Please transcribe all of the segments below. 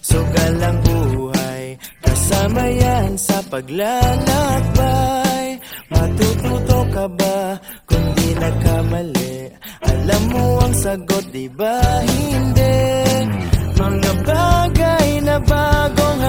sugal ang buhay. Kasama yan sa paglalakbay. Matututo ka ba kung di nagkamali? Alam mo ang sagot di ba hindi? Mga bagay na bagong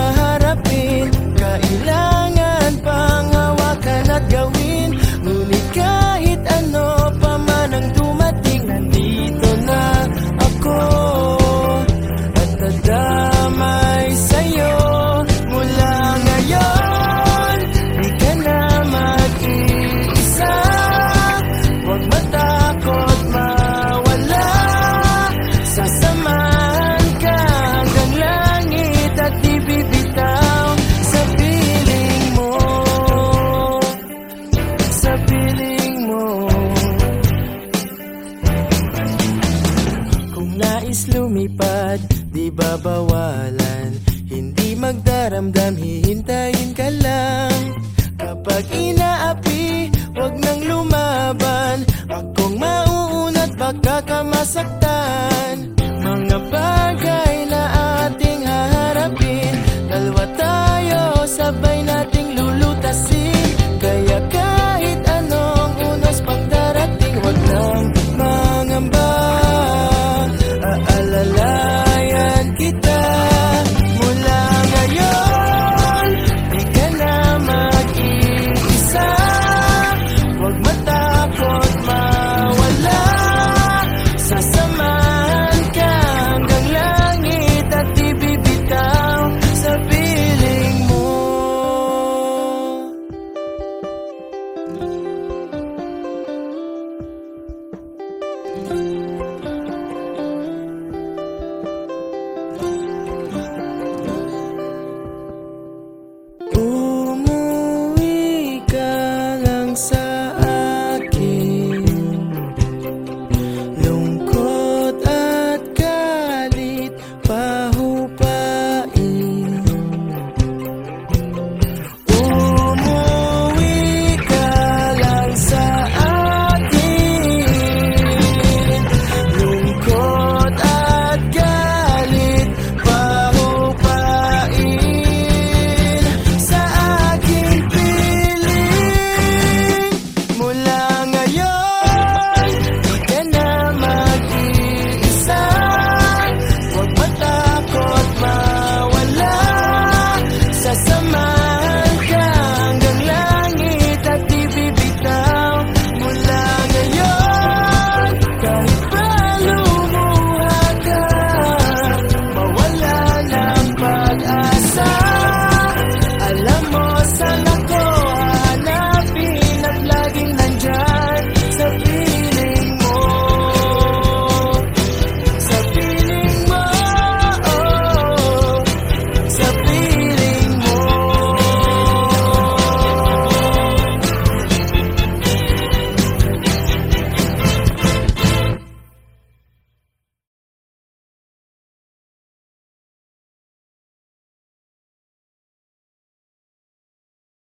piling mo. Kung nais lumipad, di babawalan Hindi magdaramdam, hihintayin ka lang. Kapag inaapi, wag nang lumaban. Akong mauunat, baka ka masaktan. Mga ba